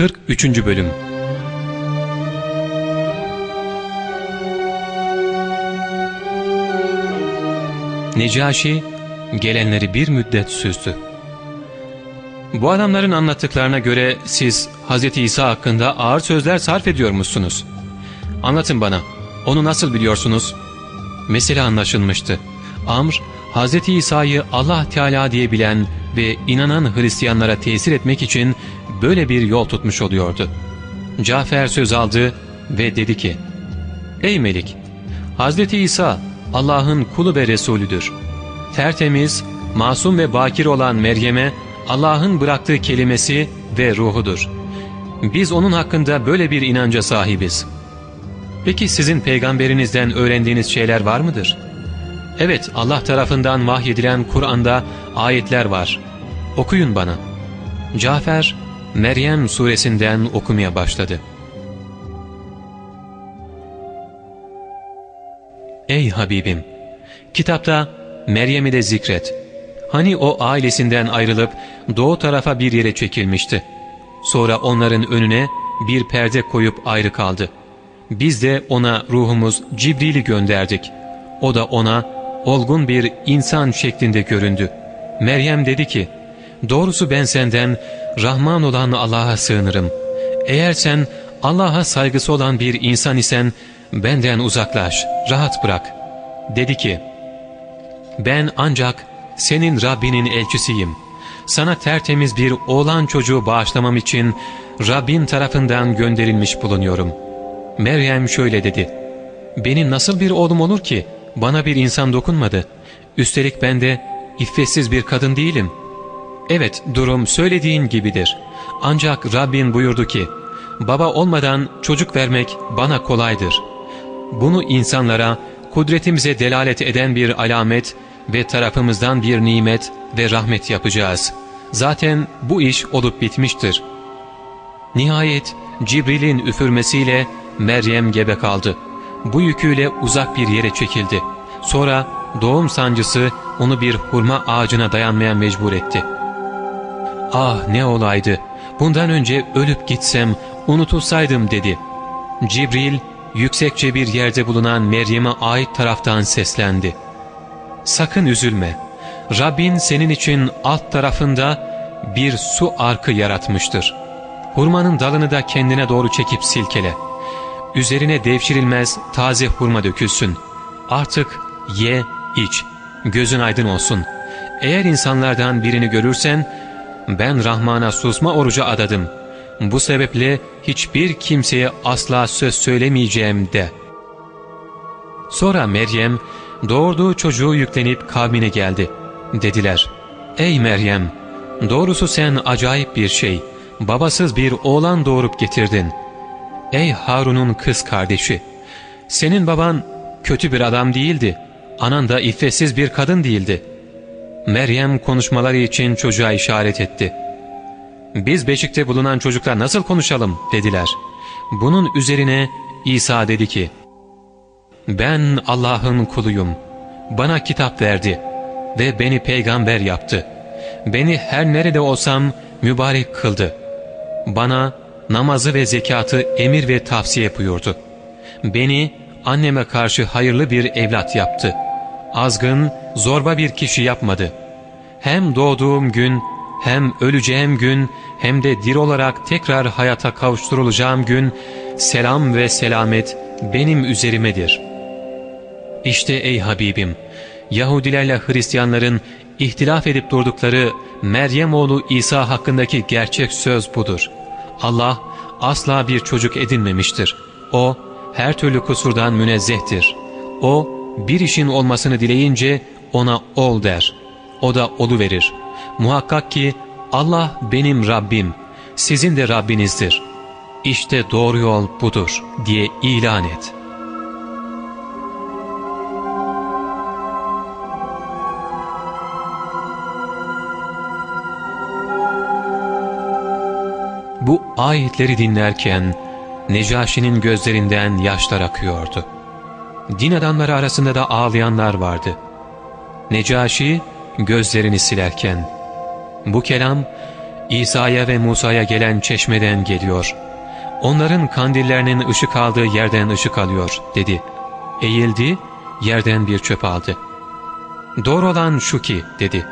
43. Bölüm Necaşi gelenleri bir müddet süzdü. Bu adamların anlattıklarına göre siz Hz. İsa hakkında ağır sözler sarf ediyormuşsunuz. Anlatın bana, onu nasıl biliyorsunuz? Mesele anlaşılmıştı. Amr, Hz. İsa'yı Allah Teala diye bilen ve inanan Hristiyanlara tesir etmek için böyle bir yol tutmuş oluyordu. Cafer söz aldı ve dedi ki, Ey Melik! Hz. İsa Allah'ın kulu ve Resulüdür. Tertemiz, masum ve bakir olan Meryem'e Allah'ın bıraktığı kelimesi ve ruhudur. Biz onun hakkında böyle bir inanca sahibiz. Peki sizin peygamberinizden öğrendiğiniz şeyler var mıdır? Evet Allah tarafından vahyedilen Kur'an'da ayetler var. Okuyun bana. Cafer, Meryem suresinden okumaya başladı. Ey Habibim! Kitapta Meryem'i de zikret. Hani o ailesinden ayrılıp doğu tarafa bir yere çekilmişti. Sonra onların önüne bir perde koyup ayrı kaldı. Biz de ona ruhumuz Cibril'i gönderdik. O da ona olgun bir insan şeklinde göründü. Meryem dedi ki, Doğrusu ben senden Rahman olan Allah'a sığınırım. Eğer sen Allah'a saygısı olan bir insan isen benden uzaklaş, rahat bırak. Dedi ki, ben ancak senin Rabbinin elçisiyim. Sana tertemiz bir oğlan çocuğu bağışlamam için Rabbin tarafından gönderilmiş bulunuyorum. Meryem şöyle dedi. Benim nasıl bir oğlum olur ki? Bana bir insan dokunmadı. Üstelik ben de iffetsiz bir kadın değilim. Evet durum söylediğin gibidir. Ancak Rabbin buyurdu ki, baba olmadan çocuk vermek bana kolaydır. Bunu insanlara kudretimize delalet eden bir alamet ve tarafımızdan bir nimet ve rahmet yapacağız. Zaten bu iş olup bitmiştir. Nihayet Cibril'in üfürmesiyle Meryem gebe kaldı. Bu yüküyle uzak bir yere çekildi. Sonra doğum sancısı onu bir hurma ağacına dayanmaya mecbur etti. Ah ne olaydı, bundan önce ölüp gitsem, unutulsaydım dedi. Cibril yüksekçe bir yerde bulunan Meryem'e ait taraftan seslendi. Sakın üzülme. Rabbin senin için alt tarafında bir su arkı yaratmıştır. Hurmanın dalını da kendine doğru çekip silkele. Üzerine devşirilmez taze hurma dökülsün. Artık ye, iç. Gözün aydın olsun. Eğer insanlardan birini görürsen, ben Rahman'a susma orucu adadım. Bu sebeple hiçbir kimseye asla söz söylemeyeceğim de. Sonra Meryem, doğurduğu çocuğu yüklenip kavmine geldi. Dediler, ''Ey Meryem, doğrusu sen acayip bir şey, babasız bir oğlan doğurup getirdin. Ey Harun'un kız kardeşi, senin baban kötü bir adam değildi, anan da iffetsiz bir kadın değildi. Meryem konuşmaları için çocuğa işaret etti. ''Biz beşikte bulunan çocuklar nasıl konuşalım?'' dediler. Bunun üzerine İsa dedi ki, ''Ben Allah'ın kuluyum. Bana kitap verdi ve beni peygamber yaptı. Beni her nerede olsam mübarek kıldı. Bana namazı ve zekatı emir ve tavsiye buyurdu. Beni anneme karşı hayırlı bir evlat yaptı. Azgın, zorba bir kişi yapmadı. Hem doğduğum gün, hem öleceğim gün, hem de dir olarak tekrar hayata kavuşturulacağım gün, selam ve selamet benim üzerimedir. İşte ey Habibim, Yahudilerle Hristiyanların ihtilaf edip durdukları Meryem oğlu İsa hakkındaki gerçek söz budur. Allah asla bir çocuk edinmemiştir. O her türlü kusurdan münezzehtir. O bir işin olmasını dileyince ona ol der. O da olu verir. Muhakkak ki Allah benim Rabbim, sizin de Rabbinizdir. İşte doğru yol budur diye ilan et.'' Bu ayetleri dinlerken Necaşi'nin gözlerinden yaşlar akıyordu. Din adamları arasında da ağlayanlar vardı. Necaşi gözlerini silerken bu kelam İsa'ya ve Musa'ya gelen çeşmeden geliyor. Onların kandillerinin ışık aldığı yerden ışık alıyor dedi. Eğildi, yerden bir çöp aldı. Doğru olan şu ki dedi.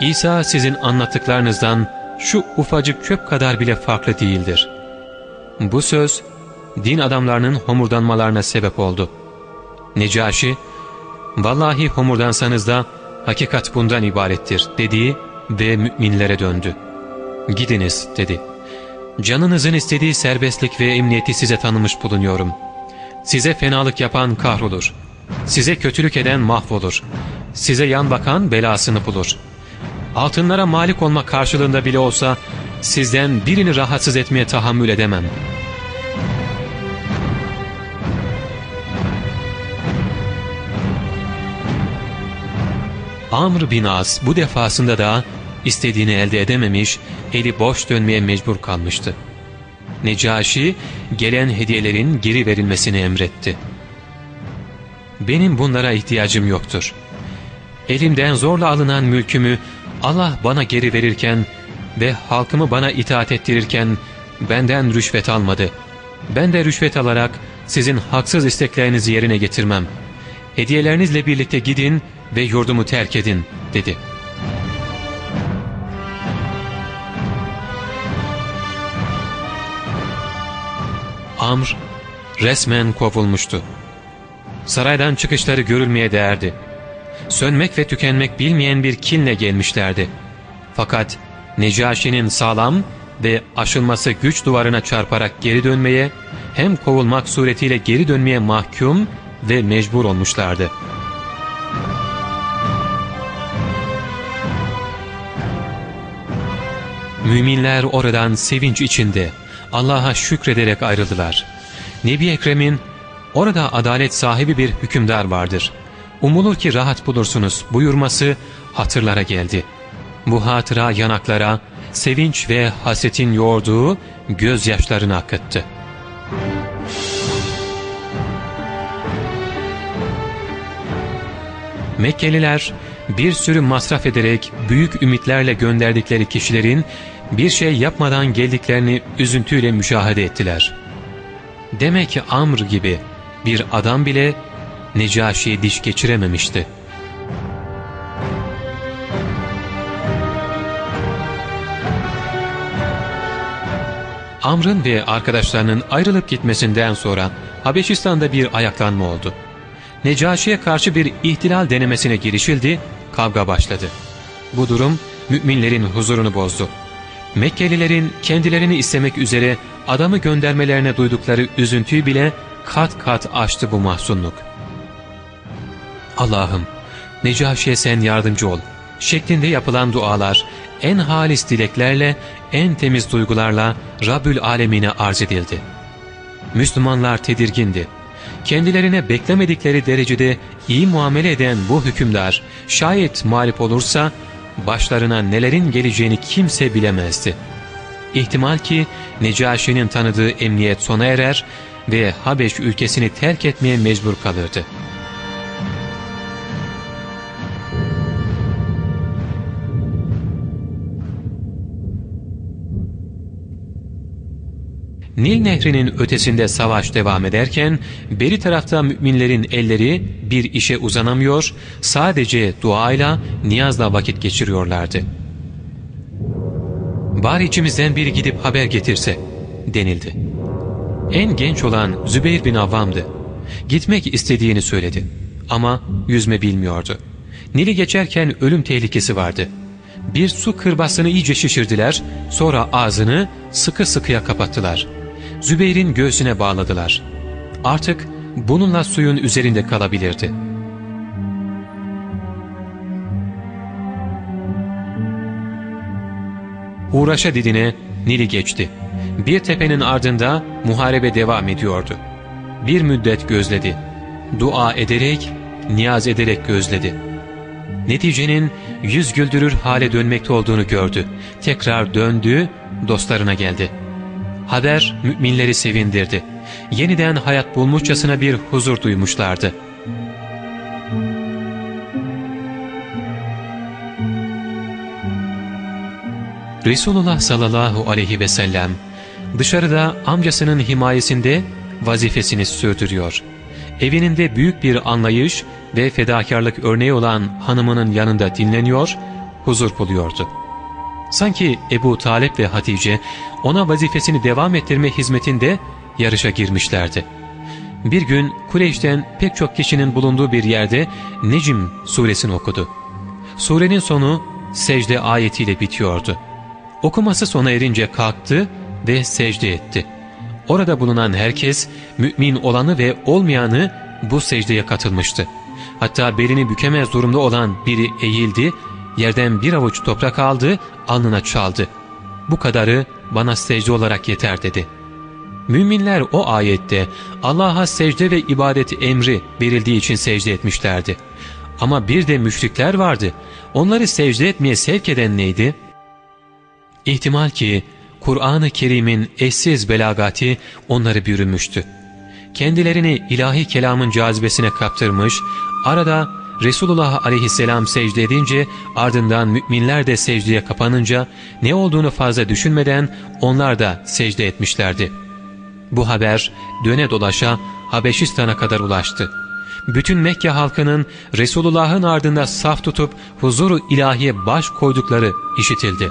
İsa sizin anlattıklarınızdan şu ufacık çöp kadar bile farklı değildir. Bu söz din adamlarının homurdanmalarına sebep oldu. Necaşi, vallahi homurdansanız da hakikat bundan ibarettir dediği ve müminlere döndü. Gidiniz dedi. Canınızın istediği serbestlik ve emniyeti size tanımış bulunuyorum. Size fenalık yapan kahrolur. Size kötülük eden mahvolur. Size yan bakan belasını bulur. Altınlara malik olmak karşılığında bile olsa sizden birini rahatsız etmeye tahammül edemem. Amr bin As bu defasında da istediğini elde edememiş, eli boş dönmeye mecbur kalmıştı. Necaşi gelen hediyelerin geri verilmesini emretti. Benim bunlara ihtiyacım yoktur. Elimden zorla alınan mülkümü Allah bana geri verirken ve halkımı bana itaat ettirirken benden rüşvet almadı. Ben de rüşvet alarak sizin haksız isteklerinizi yerine getirmem. Hediyelerinizle birlikte gidin ve yurdumu terk edin dedi. Amr resmen kovulmuştu. Saraydan çıkışları görülmeye değerdi. Sönmek ve tükenmek bilmeyen bir kinle gelmişlerdi. Fakat Necaşi'nin sağlam ve aşılması güç duvarına çarparak geri dönmeye, hem kovulmak suretiyle geri dönmeye mahkum ve mecbur olmuşlardı. Müminler oradan sevinç içinde Allah'a şükrederek ayrıldılar. Nebi Ekrem'in orada adalet sahibi bir hükümdar vardır. Umulur ki rahat bulursunuz buyurması hatırlara geldi. Bu hatıra yanaklara sevinç ve hasetin yoğurduğu gözyaşlarını akıttı. Mekkeliler bir sürü masraf ederek büyük ümitlerle gönderdikleri kişilerin bir şey yapmadan geldiklerini üzüntüyle müşahede ettiler. Demek ki Amr gibi bir adam bile Necaşi'ye diş geçirememişti. Amr'ın ve arkadaşlarının ayrılıp gitmesinden sonra Habeşistan'da bir ayaklanma oldu. Necaşi'ye karşı bir ihtilal denemesine girişildi, kavga başladı. Bu durum müminlerin huzurunu bozdu. Mekkelilerin kendilerini istemek üzere adamı göndermelerine duydukları üzüntüyü bile kat kat aştı bu mahzunluk. Allah'ım Necaşi'ye sen yardımcı ol şeklinde yapılan dualar en halis dileklerle, en temiz duygularla Rabbül Alemine arz edildi. Müslümanlar tedirgindi. Kendilerine beklemedikleri derecede iyi muamele eden bu hükümdar şayet mağlup olursa başlarına nelerin geleceğini kimse bilemezdi. İhtimal ki Necaşi'nin tanıdığı emniyet sona erer ve Habeş ülkesini terk etmeye mecbur kalırdı. Nil nehrinin ötesinde savaş devam ederken beri tarafta müminlerin elleri bir işe uzanamıyor, sadece duayla, niyazla vakit geçiriyorlardı. ''Bari içimizden biri gidip haber getirse.'' denildi. En genç olan Zübeyir bin Avvam'dı. Gitmek istediğini söyledi. Ama yüzme bilmiyordu. Nil'i geçerken ölüm tehlikesi vardı. Bir su kırbasını iyice şişirdiler, sonra ağzını sıkı sıkıya kapattılar.'' Zübeyir'in göğsüne bağladılar. Artık bununla suyun üzerinde kalabilirdi. Uğraşa didine Nil'i geçti. Bir tepenin ardında muharebe devam ediyordu. Bir müddet gözledi. Dua ederek, niyaz ederek gözledi. Neticenin yüz güldürür hale dönmekte olduğunu gördü. Tekrar döndü, dostlarına geldi.'' Haber müminleri sevindirdi. Yeniden hayat bulmuşçasına bir huzur duymuşlardı. Resulullah sallallahu aleyhi ve sellem dışarıda amcasının himayesinde vazifesini sürdürüyor. Evinin de büyük bir anlayış ve fedakarlık örneği olan hanımının yanında dinleniyor, huzur buluyordu. Sanki Ebu Talep ve Hatice ona vazifesini devam ettirme hizmetinde yarışa girmişlerdi. Bir gün Kureyş'ten pek çok kişinin bulunduğu bir yerde Necim suresini okudu. Surenin sonu secde ayetiyle bitiyordu. Okuması sona erince kalktı ve secde etti. Orada bulunan herkes mümin olanı ve olmayanı bu secdeye katılmıştı. Hatta belini bükemez durumda olan biri eğildi, yerden bir avuç toprak aldı, alnına çaldı. Bu kadarı bana secde olarak yeter dedi. Müminler o ayette Allah'a secde ve ibadet emri verildiği için secde etmişlerdi. Ama bir de müşrikler vardı. Onları secde etmeye sevk eden neydi? İhtimal ki Kur'an-ı Kerim'in eşsiz belagati onları bürümüştü. Kendilerini ilahi kelamın cazibesine kaptırmış, arada Resulullah aleyhisselam secde edince ardından müminler de secdeye kapanınca ne olduğunu fazla düşünmeden onlar da secde etmişlerdi. Bu haber döne dolaşa Habeşistan'a kadar ulaştı. Bütün Mekke halkının Resulullah'ın ardında saf tutup huzuru ilahiye baş koydukları işitildi.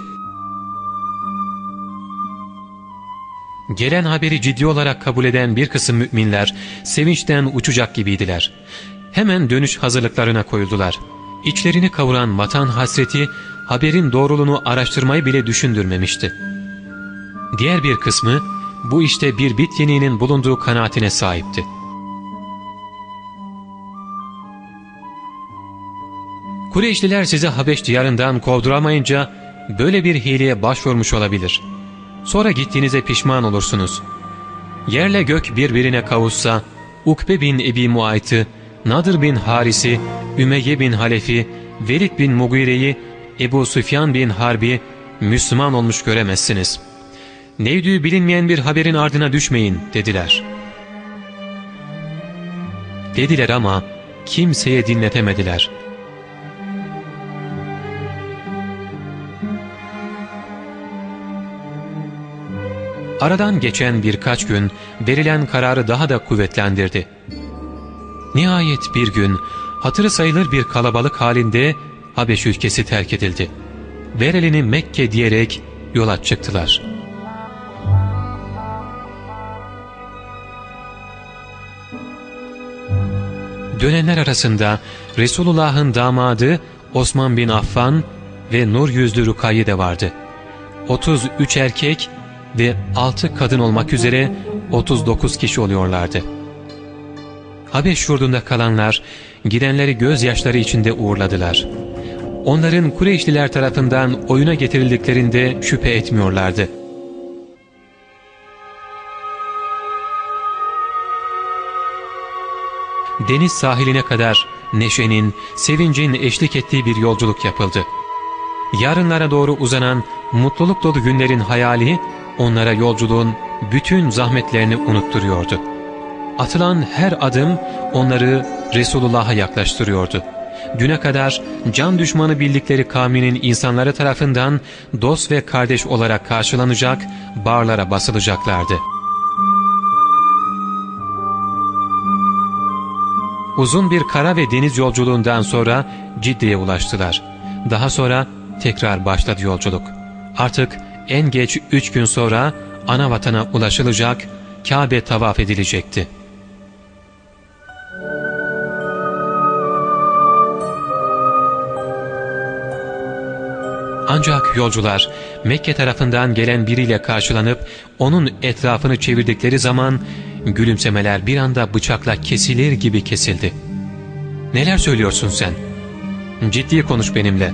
Gelen haberi ciddi olarak kabul eden bir kısım müminler sevinçten uçacak gibiydiler. Hemen dönüş hazırlıklarına koyuldular. İçlerini kavuran vatan hasreti haberin doğruluğunu araştırmayı bile düşündürmemişti. Diğer bir kısmı bu işte bir bit yeniğinin bulunduğu kanaatine sahipti. Kureyşliler sizi Habeş diyarından kovduramayınca böyle bir hileye başvurmuş olabilir. Sonra gittiğinize pişman olursunuz. Yerle gök birbirine kavuşsa, Ukbe bin Ebi Muayt'ı, Nadir bin Haris'i, Ümeyye bin Halefi, Velid bin Mugire'yi, Ebu Süfyan bin Harbi Müslüman olmuş göremezsiniz. Nevdüğü bilinmeyen bir haberin ardına düşmeyin dediler. Dediler ama kimseye dinletemediler. Aradan geçen birkaç gün verilen kararı daha da kuvvetlendirdi. Nihayet bir gün hatırı sayılır bir kalabalık halinde Habeş ülkesi terk edildi. Verelini Mekke diyerek yola çıktılar. Dönenler arasında Resulullah'ın damadı Osman bin Affan ve nur yüzlü Rukaye de vardı. 33 erkek ve 6 kadın olmak üzere 39 kişi oluyorlardı. Habeş yurdunda kalanlar gidenleri gözyaşları içinde uğurladılar. Onların Kureyşliler tarafından oyuna getirildiklerinde şüphe etmiyorlardı. Deniz sahiline kadar neşenin, sevincin eşlik ettiği bir yolculuk yapıldı. Yarınlara doğru uzanan mutluluk dolu günlerin hayali onlara yolculuğun bütün zahmetlerini unutturuyordu. Atılan her adım onları Resulullah'a yaklaştırıyordu. Düne kadar can düşmanı bildikleri kavminin insanları tarafından dost ve kardeş olarak karşılanacak, bağırlara basılacaklardı. Uzun bir kara ve deniz yolculuğundan sonra Ciddi'ye ulaştılar. Daha sonra tekrar başladı yolculuk. Artık en geç üç gün sonra ana vatana ulaşılacak, Kabe tavaf edilecekti. Ancak yolcular Mekke tarafından gelen biriyle karşılanıp onun etrafını çevirdikleri zaman gülümsemeler bir anda bıçakla kesilir gibi kesildi. ''Neler söylüyorsun sen? Ciddi konuş benimle.''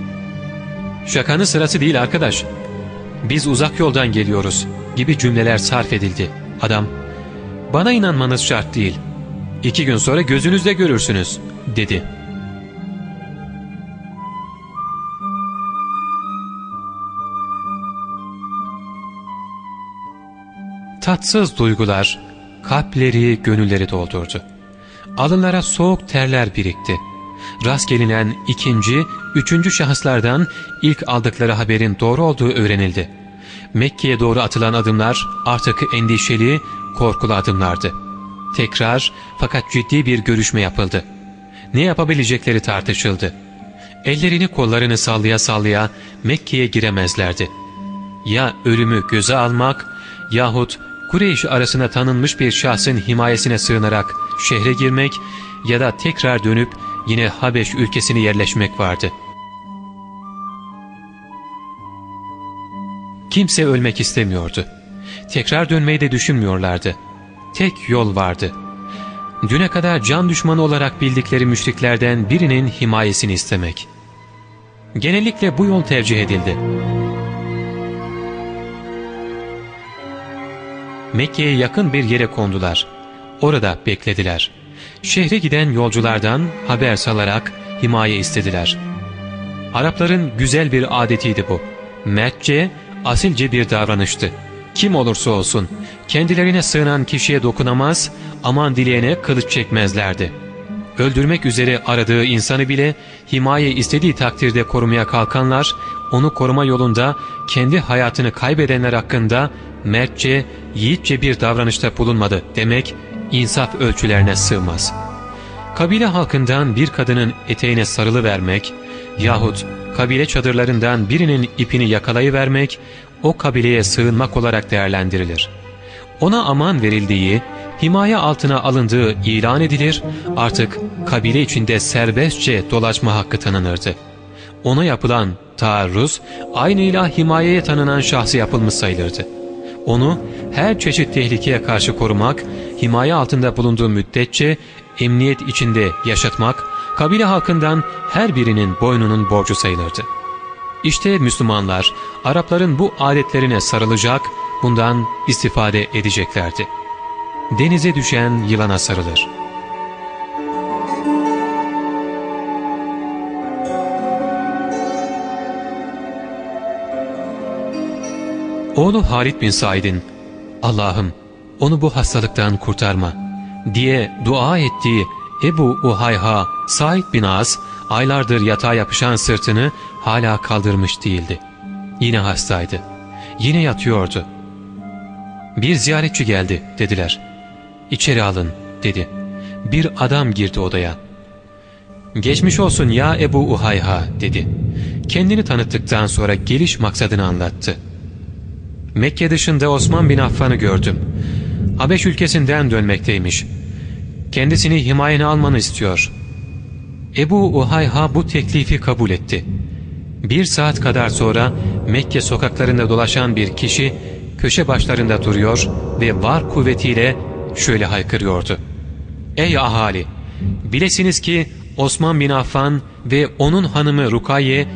''Şakanın sırası değil arkadaş. Biz uzak yoldan geliyoruz.'' gibi cümleler sarf edildi. Adam ''Bana inanmanız şart değil. İki gün sonra gözünüzle görürsünüz.'' dedi. Tatsız duygular kalpleri, gönülleri doldurdu. Alınlara soğuk terler birikti. Rast gelinen ikinci, üçüncü şahıslardan ilk aldıkları haberin doğru olduğu öğrenildi. Mekke'ye doğru atılan adımlar artık endişeli, korkulu adımlardı. Tekrar fakat ciddi bir görüşme yapıldı. Ne yapabilecekleri tartışıldı. Ellerini kollarını sallaya sallaya Mekke'ye giremezlerdi. Ya ölümü göze almak yahut Kureyş arasına tanınmış bir şahsın himayesine sığınarak şehre girmek ya da tekrar dönüp yine Habeş ülkesini yerleşmek vardı. Kimse ölmek istemiyordu. Tekrar dönmeyi de düşünmüyorlardı. Tek yol vardı. Düne kadar can düşmanı olarak bildikleri müşriklerden birinin himayesini istemek. Genellikle bu yol tercih edildi. Mekke'ye yakın bir yere kondular. Orada beklediler. Şehre giden yolculardan haber salarak himaye istediler. Arapların güzel bir adetiydi bu. Mertçe, asilce bir davranıştı. Kim olursa olsun kendilerine sığınan kişiye dokunamaz, aman dileyene kılıç çekmezlerdi. Öldürmek üzere aradığı insanı bile himaye istediği takdirde korumaya kalkanlar, onu koruma yolunda kendi hayatını kaybedenler hakkında mertçe, yiğitçe bir davranışta bulunmadı demek insaf ölçülerine sığmaz. Kabile halkından bir kadının eteğine sarılı vermek yahut kabile çadırlarından birinin ipini yakalayıvermek o kabileye sığınmak olarak değerlendirilir. Ona aman verildiği, himaye altına alındığı ilan edilir, artık kabile içinde serbestçe dolaşma hakkı tanınırdı. Ona yapılan taarruz, aynıyla himayeye tanınan şahsı yapılmış sayılırdı. Onu her çeşit tehlikeye karşı korumak, himaye altında bulunduğu müddetçe emniyet içinde yaşatmak, kabile halkından her birinin boynunun borcu sayılırdı. İşte Müslümanlar Arapların bu adetlerine sarılacak, bundan istifade edeceklerdi. Denize düşen yılana sarılır. Oğlu Halid bin Said'in Allah'ım onu bu hastalıktan kurtarma diye dua ettiği Ebu Uhayha Said bin Az aylardır yatağa yapışan sırtını hala kaldırmış değildi. Yine hastaydı. Yine yatıyordu. Bir ziyaretçi geldi dediler. İçeri alın dedi. Bir adam girdi odaya. Geçmiş olsun ya Ebu Uhayha dedi. Kendini tanıttıktan sonra geliş maksadını anlattı. Mekke dışında Osman bin Affan'ı gördüm. Habeş ülkesinden dönmekteymiş. Kendisini himayene almanı istiyor. Ebu Uhayha bu teklifi kabul etti. Bir saat kadar sonra Mekke sokaklarında dolaşan bir kişi köşe başlarında duruyor ve var kuvvetiyle şöyle haykırıyordu. Ey ahali! Bilesiniz ki Osman bin Affan ve onun hanımı Rukaye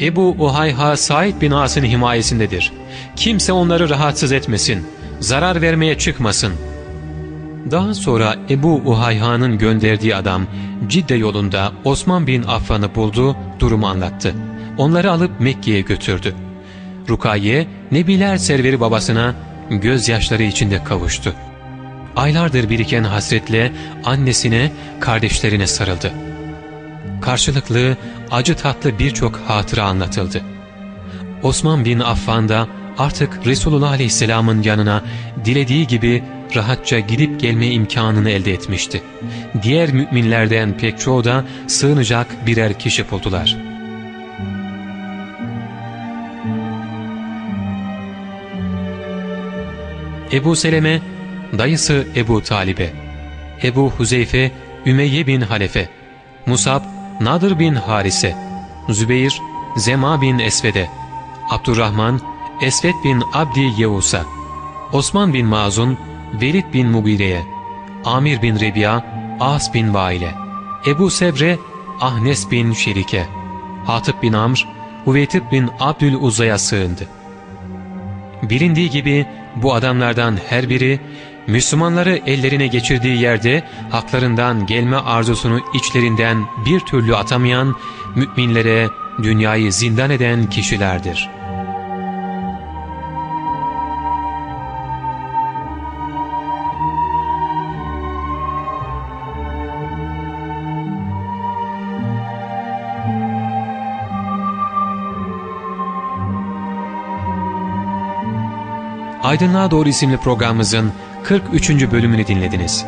Ebu Uhayha Said bin As'ın himayesindedir. Kimse onları rahatsız etmesin, zarar vermeye çıkmasın. Daha sonra Ebu Uhayha'nın gönderdiği adam Cidde yolunda Osman bin Affan'ı buldu, durumu anlattı. Onları alıp Mekke'ye götürdü. Rukaye, Nebiler serveri babasına gözyaşları içinde kavuştu. Aylardır biriken hasretle annesine, kardeşlerine sarıldı. Karşılıklı, acı tatlı birçok hatıra anlatıldı. Osman bin Affan da artık Resulullah Aleyhisselam'ın yanına dilediği gibi rahatça gidip gelme imkanını elde etmişti. Diğer müminlerden pek çoğu da sığınacak birer kişi buldular. Ebu Seleme, dayısı Ebu Talib'e, Ebu Huzeyfe, Ümeyye bin Halefe, Musab, Nadir bin Harise, Zübeyir, Zema bin Esved'e, Abdurrahman, Esved bin Abdi Yevus'a, Osman bin Mazun, Velid bin Mugire'ye, Amir bin Rebiya, As bin Vail'e, Ebu Sevre, Ahnes bin Şerike, Hatip bin Amr, Uveytib bin Abdül Uzay'a sığındı. Bilindiği gibi bu adamlardan her biri Müslümanları ellerine geçirdiği yerde haklarından gelme arzusunu içlerinden bir türlü atamayan, müminlere dünyayı zindan eden kişilerdir. Aydınlığa Doğru isimli programımızın 43. bölümünü dinlediniz.